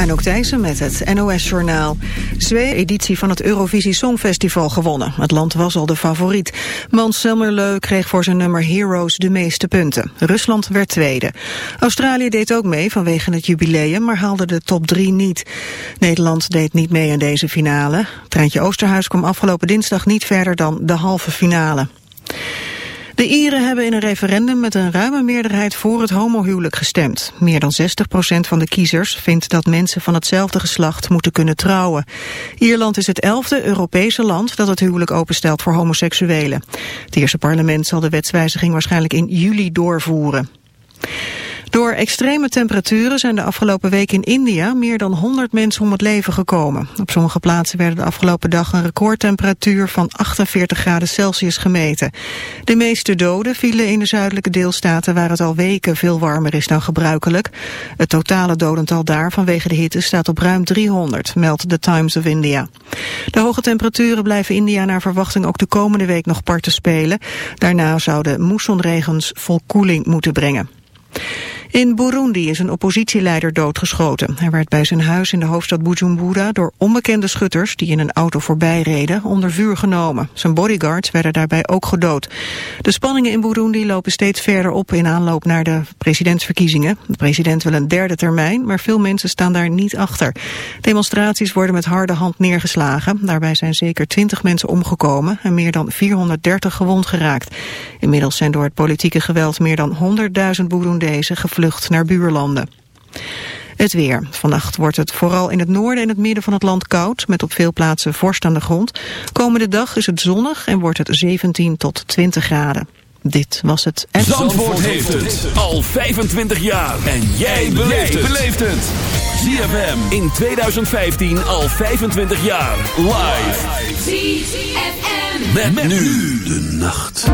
Anouk Thijssen met het NOS-journaal. Zweden editie van het Eurovisie Songfestival gewonnen. Het land was al de favoriet. Mans Selmerleu kreeg voor zijn nummer Heroes de meeste punten. Rusland werd tweede. Australië deed ook mee vanwege het jubileum, maar haalde de top drie niet. Nederland deed niet mee aan deze finale. Treintje Oosterhuis kwam afgelopen dinsdag niet verder dan de halve finale. De Ieren hebben in een referendum met een ruime meerderheid voor het homohuwelijk gestemd. Meer dan 60% van de kiezers vindt dat mensen van hetzelfde geslacht moeten kunnen trouwen. Ierland is het elfde Europese land dat het huwelijk openstelt voor homoseksuelen. Het eerste parlement zal de wetswijziging waarschijnlijk in juli doorvoeren. Door extreme temperaturen zijn de afgelopen week in India meer dan 100 mensen om het leven gekomen. Op sommige plaatsen werden de afgelopen dag een recordtemperatuur van 48 graden Celsius gemeten. De meeste doden vielen in de zuidelijke deelstaten waar het al weken veel warmer is dan gebruikelijk. Het totale dodental daar vanwege de hitte staat op ruim 300, meldt The Times of India. De hoge temperaturen blijven India naar verwachting ook de komende week nog parten spelen. Daarna zouden moessonregens volkoeling moeten brengen. In Burundi is een oppositieleider doodgeschoten. Hij werd bij zijn huis in de hoofdstad Bujumbura door onbekende schutters die in een auto voorbij reden onder vuur genomen. Zijn bodyguards werden daarbij ook gedood. De spanningen in Burundi lopen steeds verder op in aanloop naar de presidentsverkiezingen. De president wil een derde termijn, maar veel mensen staan daar niet achter. Demonstraties worden met harde hand neergeslagen. Daarbij zijn zeker 20 mensen omgekomen en meer dan 430 gewond geraakt. Inmiddels zijn door het politieke geweld meer dan 100.000 Burundezen gevlucht vlucht naar buurlanden. Het weer. Vannacht wordt het vooral in het noorden en het midden van het land koud, met op veel plaatsen vorst aan de grond. Komende dag is het zonnig en wordt het 17 tot 20 graden. Dit was het... Zandvoort, Zandvoort heeft het al 25 jaar. En jij beleeft het. ZFM in 2015 al 25 jaar. Live. ZFM. met nu de nacht.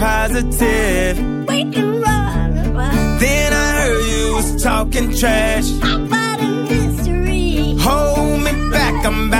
positive. Then I heard you was talking trash. How about a mystery? Hold me back, I'm back.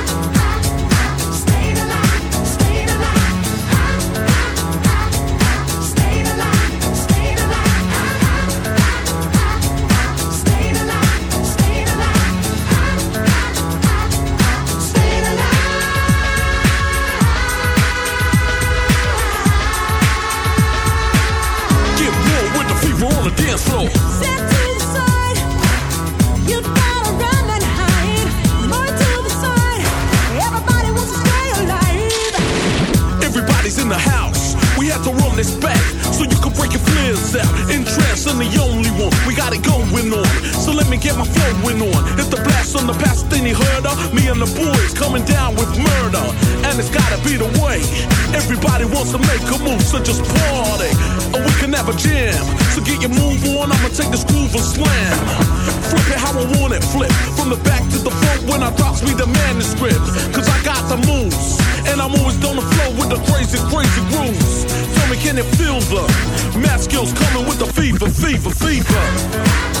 And I'm always on the flow with the crazy, crazy grooves. Tell me, can it feel the math skills coming with the fever, fever, fever?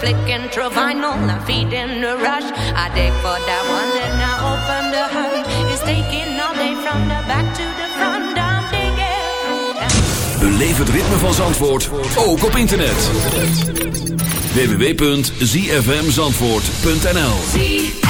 Flicking through vinyl and feeding the rush. I dig for that one and I open the hunt. It's taking all day from the back to the front. I'm digging. Beleef het ritme van Zandvoort, ook op internet. www.zfmzandvoort.nl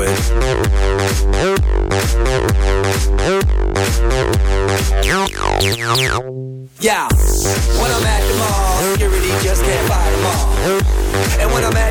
it. Yeah, when I'm at the mall, security just can't fight them all. And when I'm at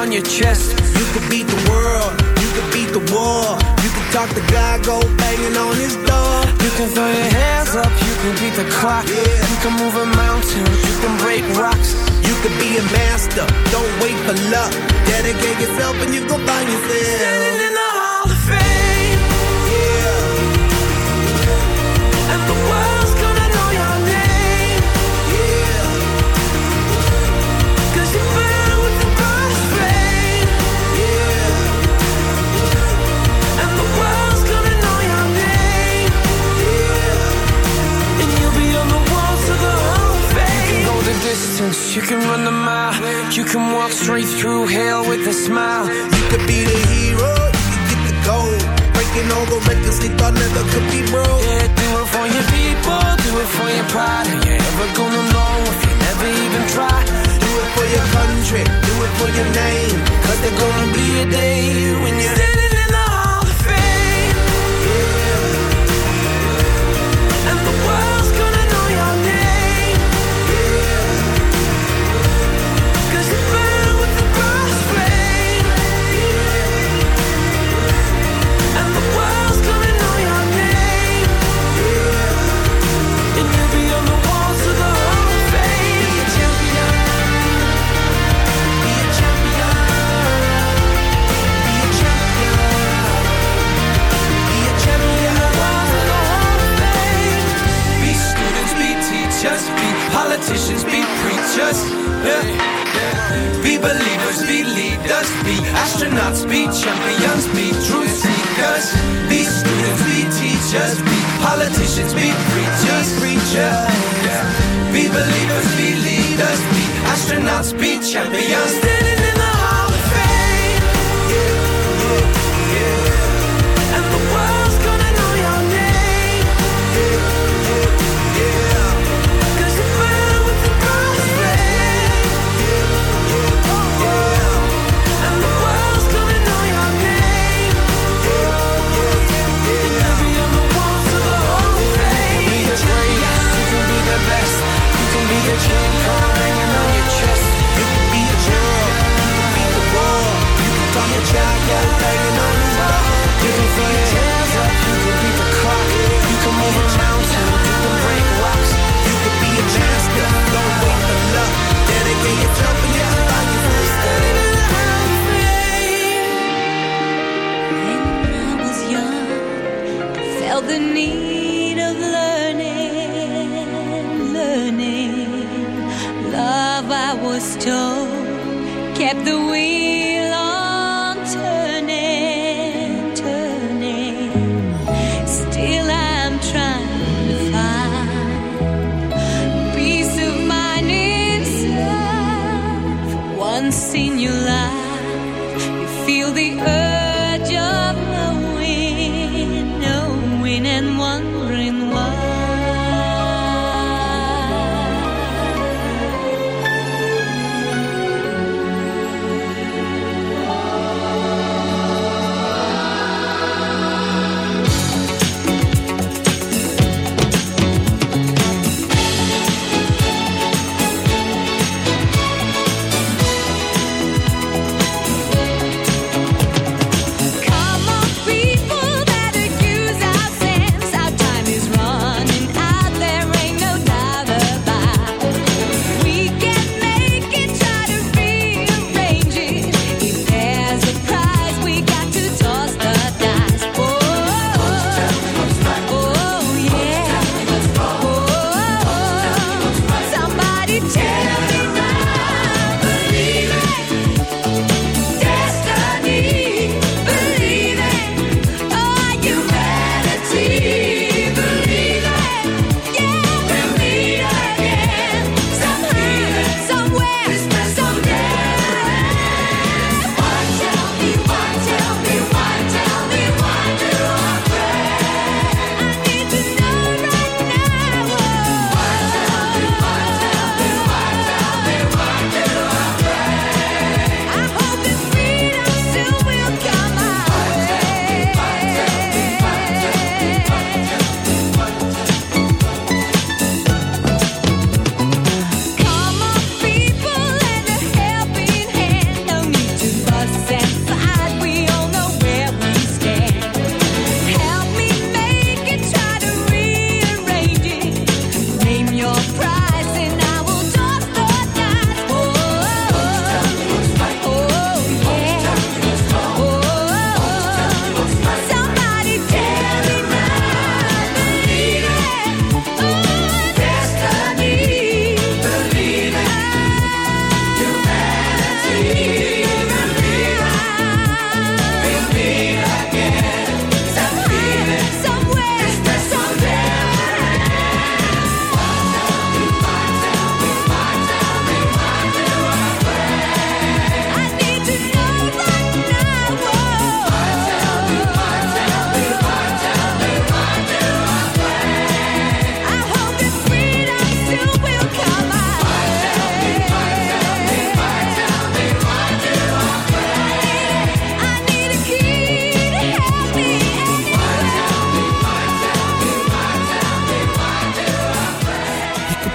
on your chest. You could beat the world, you could beat the war. You could talk the guy, go banging on his door. You can throw your hands up, you can beat the clock. Yeah. You can move a mountain, you can break rocks. You could be a master, don't wait for luck. Dedicate yourself and you go find yourself.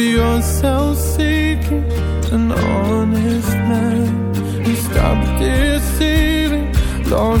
If yourself, seeking an honest man, and stop deceiving. Lord,